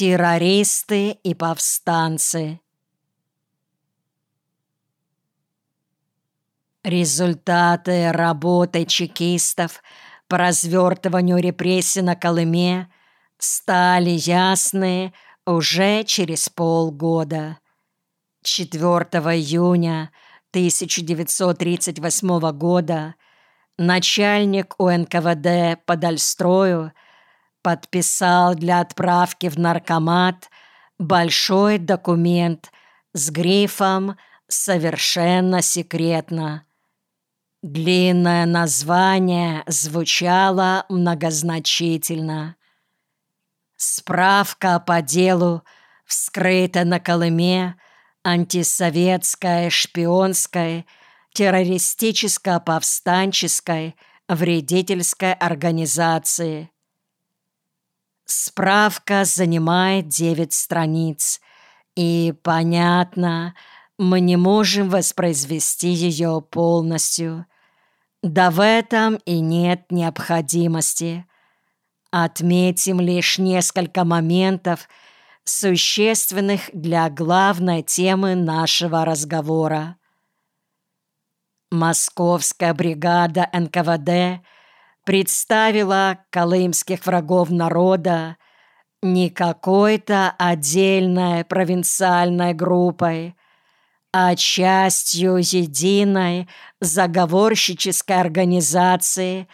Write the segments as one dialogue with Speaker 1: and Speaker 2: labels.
Speaker 1: Террористы и повстанцы. Результаты работы чекистов по развертыванию репрессий на Колыме стали ясны уже через полгода. 4 июня 1938 года начальник УНКВД по Дальстрою подписал для отправки в наркомат большой документ с грифом «Совершенно секретно». Длинное название звучало многозначительно. Справка по делу вскрыта на Колыме антисоветской, шпионской, террористическо-повстанческой, вредительской организации. Справка занимает девять страниц, и, понятно, мы не можем воспроизвести ее полностью. Да в этом и нет необходимости. Отметим лишь несколько моментов, существенных для главной темы нашего разговора. Московская бригада НКВД представила колымских врагов народа не какой-то отдельной провинциальной группой, а частью единой заговорщической организации,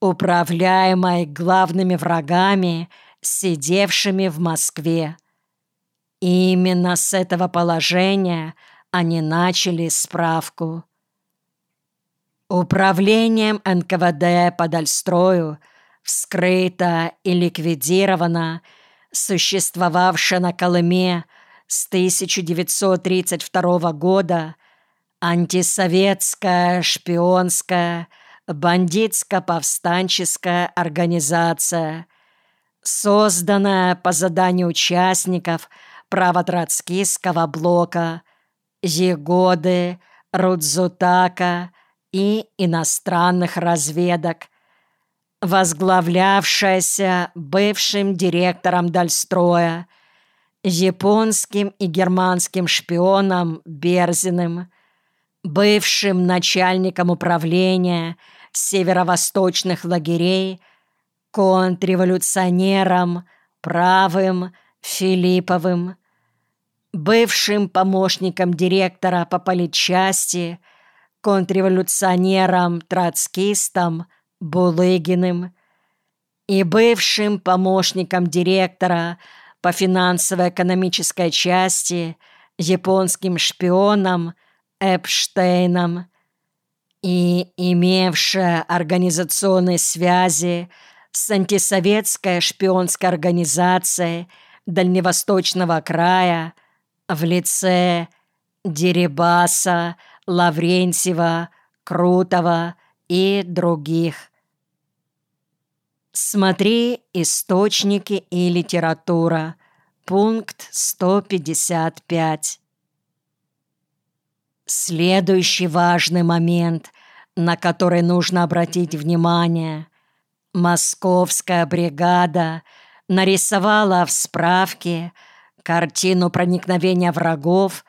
Speaker 1: управляемой главными врагами, сидевшими в Москве. Именно с этого положения они начали справку. Управлением НКВД по Дальстрою вскрыто и ликвидировано существовавшее на Колыме с 1932 года антисоветская, шпионская, бандитско-повстанческая организация, созданная по заданию участников правотроцкистского блока Егоды, Рудзутака и иностранных разведок, возглавлявшаяся бывшим директором Дальстроя – японским и германским шпионом Берзиным, бывшим начальником управления северо-восточных лагерей, контрреволюционером правым Филипповым, бывшим помощником директора по политчасти, контрреволюционером-троцкистом Булыгиным и бывшим помощником директора по финансово-экономической части японским шпионом Эпштейном и имевшая организационные связи с антисоветской шпионской организацией Дальневосточного края в лице Дерибаса, Лаврентьева, Крутого и других. Смотри «Источники и литература», пункт 155. Следующий важный момент, на который нужно обратить внимание. Московская бригада нарисовала в справке картину проникновения врагов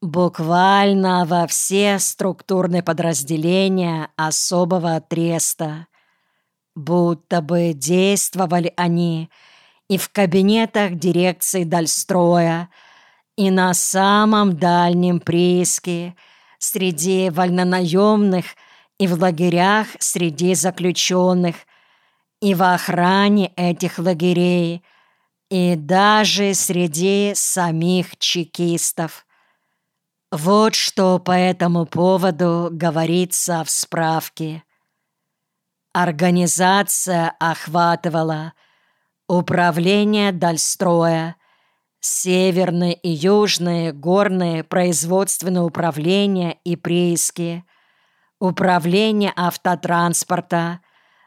Speaker 1: буквально во все структурные подразделения особого треста – Будто бы действовали они и в кабинетах дирекции Дальстроя, и на самом дальнем прииске, среди вольнонаемных и в лагерях среди заключенных, и в охране этих лагерей, и даже среди самих чекистов. Вот что по этому поводу говорится в справке. Организация охватывала управление Дальстроя, северные и южные горные производственные управления и прииски, управление автотранспорта,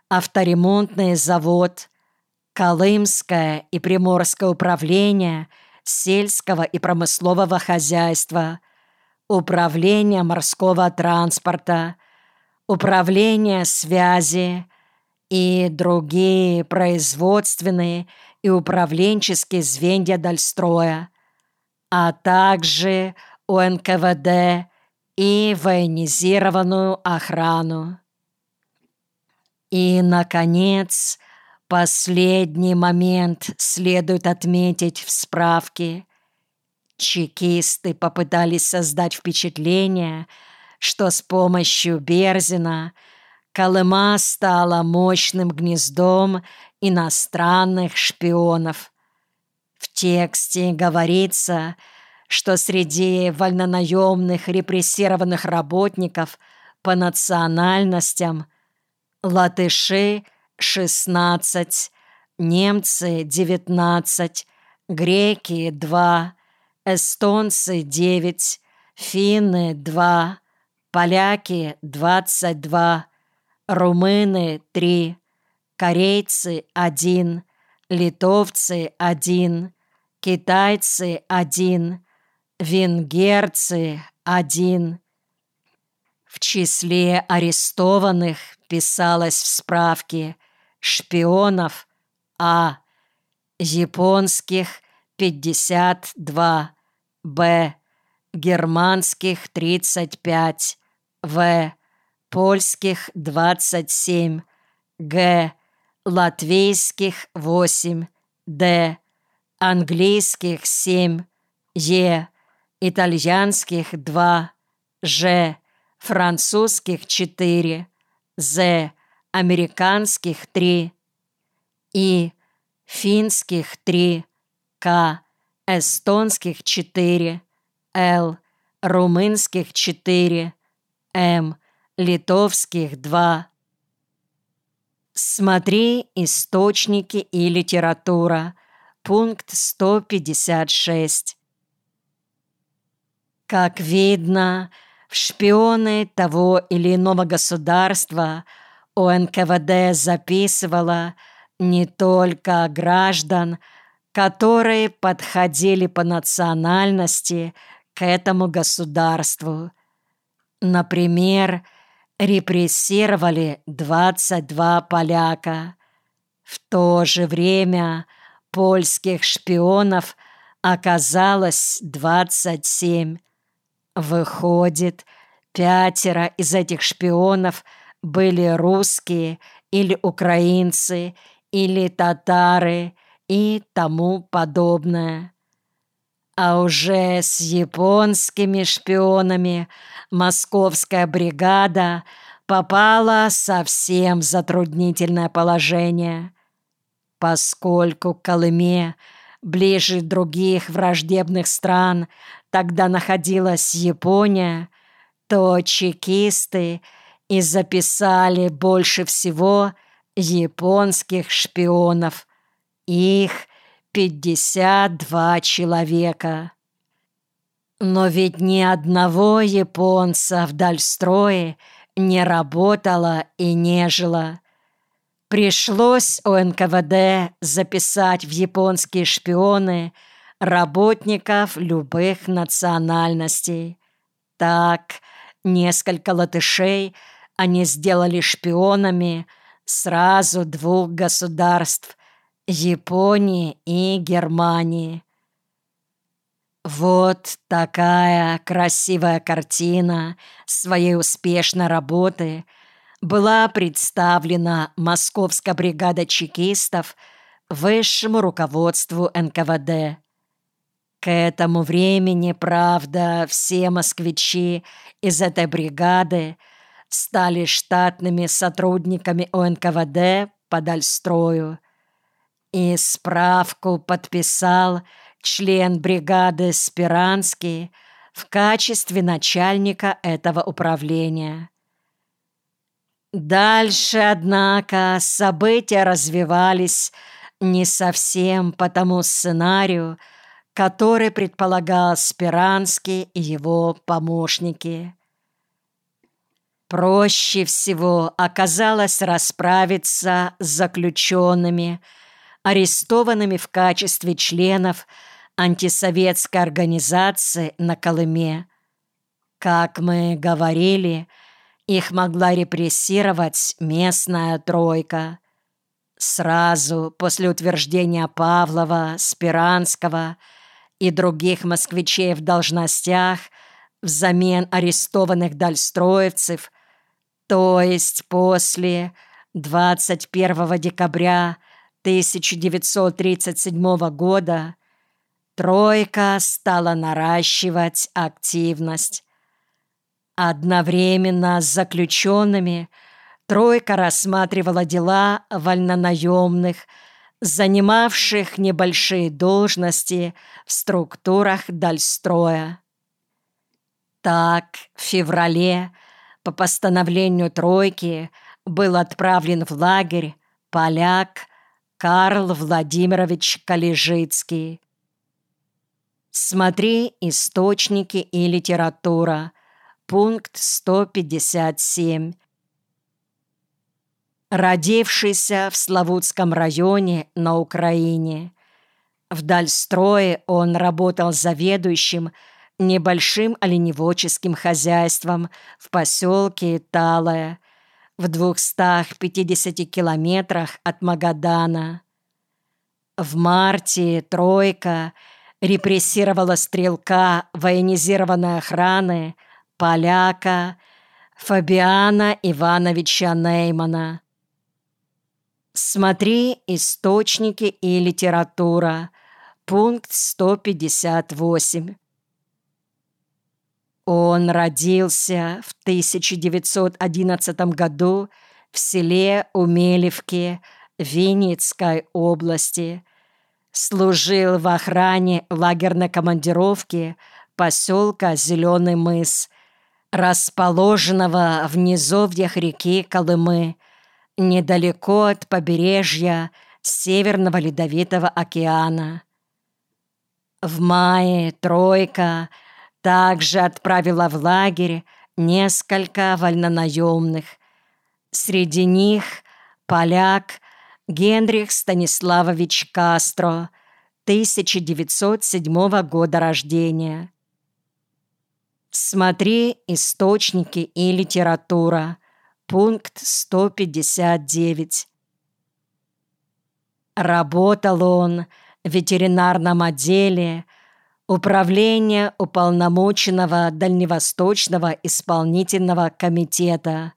Speaker 1: авторемонтный завод, Колымское и Приморское управление сельского и промыслового хозяйства, управление морского транспорта – управление связи и другие производственные и управленческие звенья Дальстроя, а также у и военизированную охрану. И, наконец, последний момент следует отметить в справке. Чекисты попытались создать впечатление, что с помощью Берзина Колыма стала мощным гнездом иностранных шпионов. В тексте говорится, что среди вольнонаемных репрессированных работников по национальностям латыши – 16, немцы – 19, греки – 2, эстонцы – 9, финны – 2, поляки – 22, румыны – 3, корейцы – 1, литовцы – 1, китайцы – 1, венгерцы – 1. В числе арестованных писалось в справке шпионов А. Японских – 52, Б. Германских – 35, В. Польских – 27, Г. Латвийских – 8, Д. Английских – 7, Е. Итальянских – 2, Ж. Французских – 4, З американских три, И, финских три, К, эстонских четыре, Л, румынских четыре, М, литовских два. Смотри источники и литература. Пункт 156. Как видно, в шпионы того или иного государства – у НКВД записывала не только граждан, которые подходили по национальности к этому государству. Например, репрессировали 22 поляка. В то же время польских шпионов оказалось 27. Выходит, пятеро из этих шпионов – были русские или украинцы или татары и тому подобное. А уже с японскими шпионами московская бригада попала совсем в затруднительное положение, поскольку Колыме ближе других враждебных стран тогда находилась Япония, то чекисты – и записали больше всего японских шпионов. Их 52 человека. Но ведь ни одного японца в Дальстрое не работало и не жило. Пришлось у НКВД записать в японские шпионы работников любых национальностей. Так, несколько латышей – они сделали шпионами сразу двух государств – Японии и Германии. Вот такая красивая картина своей успешной работы была представлена Московская бригада чекистов высшему руководству НКВД. К этому времени, правда, все москвичи из этой бригады – стали штатными сотрудниками ОНКВД по Дальстрою. И справку подписал член бригады Спиранский в качестве начальника этого управления. Дальше, однако, события развивались не совсем по тому сценарию, который предполагал Спиранский и его помощники. Проще всего оказалось расправиться с заключенными, арестованными в качестве членов антисоветской организации на Колыме. Как мы говорили, их могла репрессировать местная тройка. Сразу после утверждения Павлова, Спиранского и других москвичей в должностях взамен арестованных дальстроевцев, то есть после 21 декабря 1937 года, Тройка стала наращивать активность. Одновременно с заключенными – Тройка рассматривала дела вольнонаемных, занимавших небольшие должности в структурах Дальстроя. Так, в феврале по постановлению Тройки был отправлен в лагерь поляк Карл Владимирович Калежицкий. Смотри источники и литература. Пункт 157 родившийся в Славутском районе на Украине. В Дальстрое он работал заведующим небольшим оленеводческим хозяйством в поселке Талая в 250 километрах от Магадана. В марте «тройка» репрессировала стрелка военизированной охраны поляка Фабиана Ивановича Неймана. Смотри источники и литература. Пункт 158. Он родился в 1911 году в селе Умелевке Винницкой области. Служил в охране лагерной командировки поселка Зеленый мыс, расположенного в низовьях реки Колымы – недалеко от побережья Северного Ледовитого океана. В мае «тройка» также отправила в лагерь несколько вольнонаемных. Среди них поляк Генрих Станиславович Кастро, 1907 года рождения. Смотри источники и литература – Пункт 159. Работал он в ветеринарном отделе Управления уполномоченного Дальневосточного исполнительного комитета.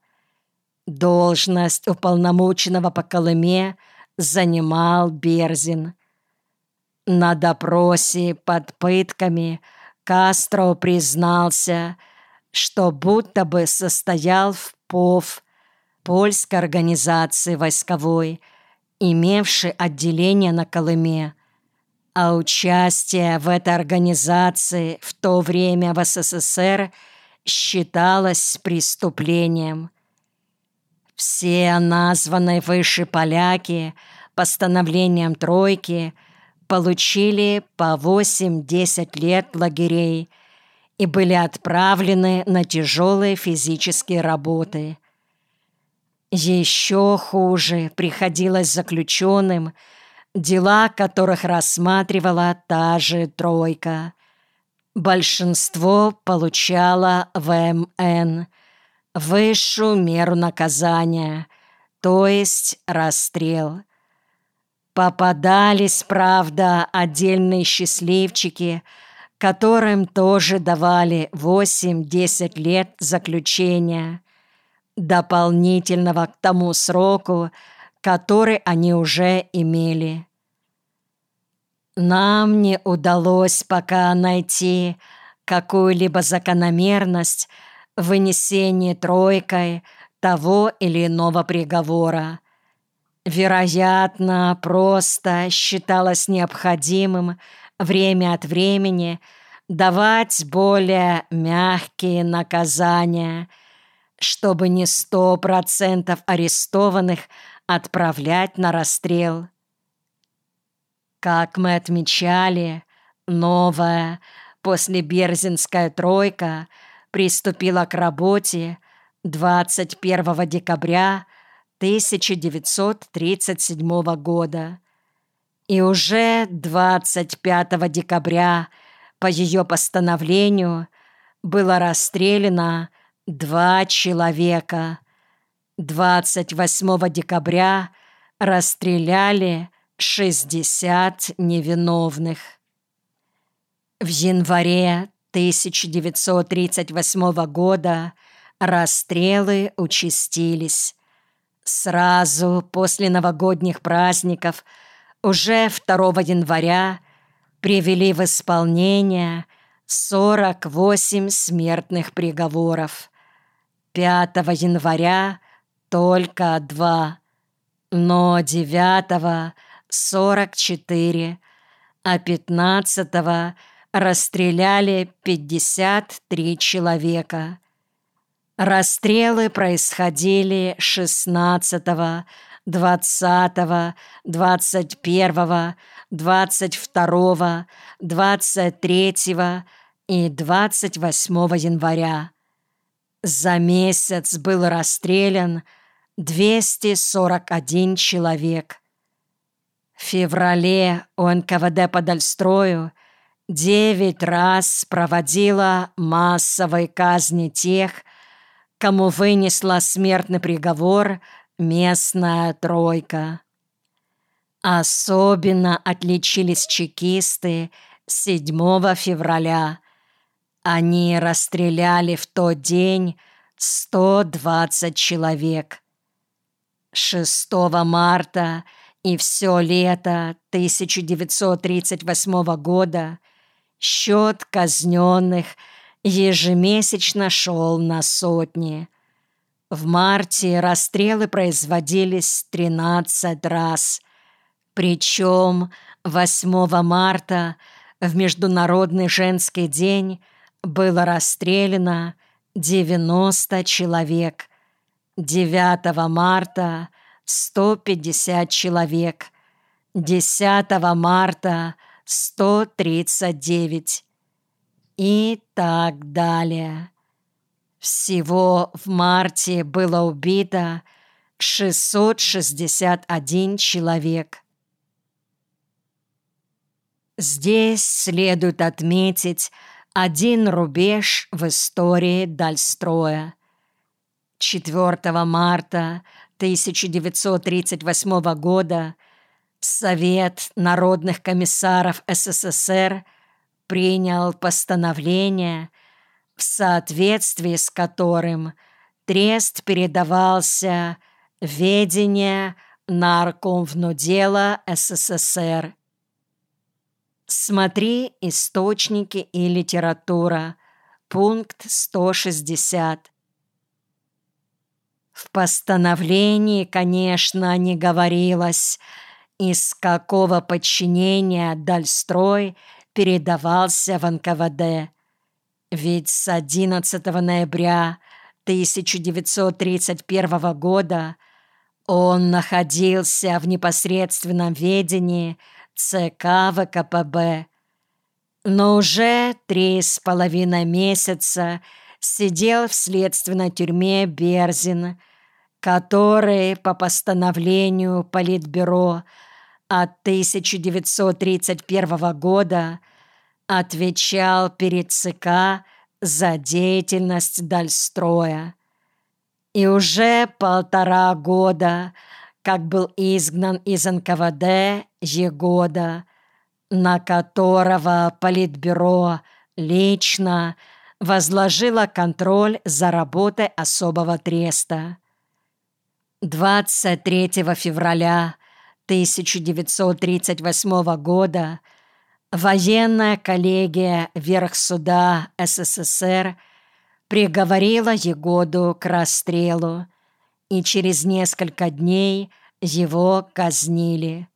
Speaker 1: Должность уполномоченного по Колыме занимал Берзин. На допросе под пытками Кастро признался, что будто бы состоял в ПОВ польской организации войсковой, имевшей отделение на Колыме, а участие в этой организации в то время в СССР считалось преступлением. Все названные выше поляки постановлением «тройки» получили по 8-10 лет лагерей и были отправлены на тяжелые физические работы – еще хуже приходилось заключенным, дела которых рассматривала та же тройка. Большинство получало ВМН, высшую меру наказания, то есть расстрел. Попадались, правда, отдельные счастливчики, которым тоже давали 8-10 лет заключения – дополнительного к тому сроку, который они уже имели. Нам не удалось пока найти какую-либо закономерность в вынесении тройкой того или иного приговора. Вероятно, просто считалось необходимым время от времени давать более мягкие наказания – чтобы не сто процентов арестованных отправлять на расстрел. Как мы отмечали, новая после Берзинская тройка приступила к работе 21 декабря 1937 года. И уже 25 декабря по ее постановлению было расстреляно Два человека. 28 декабря расстреляли 60 невиновных. В январе 1938 года расстрелы участились. Сразу после новогодних праздников, уже 2 января, привели в исполнение 48 смертных приговоров. 5 января только два, но 9 — 44, а 15 расстреляли 53 человека. Расстрелы происходили 16, 20, 21, 22, 23 и 28 января. За месяц был расстрелян 241 человек. В феврале у НКВД по Дальстрою девять раз проводила массовые казни тех, кому вынесла смертный приговор местная тройка. Особенно отличились чекисты 7 февраля. Они расстреляли в тот день 120 человек. 6 марта и все лето 1938 года счет казненных ежемесячно шел на сотни. В марте расстрелы производились 13 раз. Причем 8 марта в Международный женский день было расстреляно 90 человек. 9 марта 150 человек. 10 марта 139 и так далее. Всего в марте было убито 661 человек. Здесь следует отметить один рубеж в истории Дальстроя. 4 марта 1938 года Совет народных комиссаров СССР принял постановление, в соответствии с которым трест передавался ведение Наркомвнудела СССР. Смотри «Источники и литература», пункт 160. В постановлении, конечно, не говорилось, из какого подчинения Дальстрой передавался в НКВД. Ведь с 11 ноября 1931 года он находился в непосредственном ведении ЦК ВКПБ. Но уже три с половиной месяца сидел в следственной тюрьме Берзин, который по постановлению Политбюро от 1931 года отвечал перед ЦК за деятельность Дальстроя. И уже полтора года, как был изгнан из НКВД Егода, на которого Политбюро лично возложила контроль за работой особого треста. 23 февраля 1938 года военная коллегия Верхсуда СССР приговорила Егоду к расстрелу, и через несколько дней его казнили.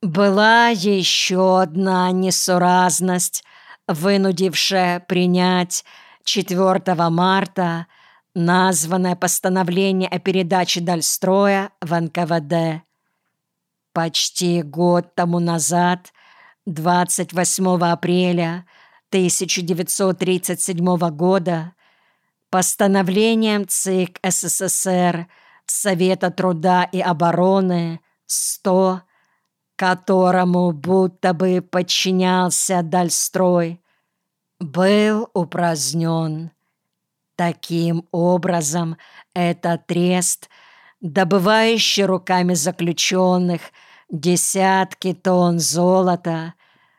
Speaker 1: Была еще одна несуразность, вынудившая принять 4 марта названное постановление о передаче Дальстроя в НКВД. Почти год тому назад, 28 апреля 1937 года, постановлением ЦИК СССР Совета труда и обороны 100, которому будто бы подчинялся Дальстрой, был упразднен. Таким образом, этот трест добывающий руками заключенных десятки тонн золота –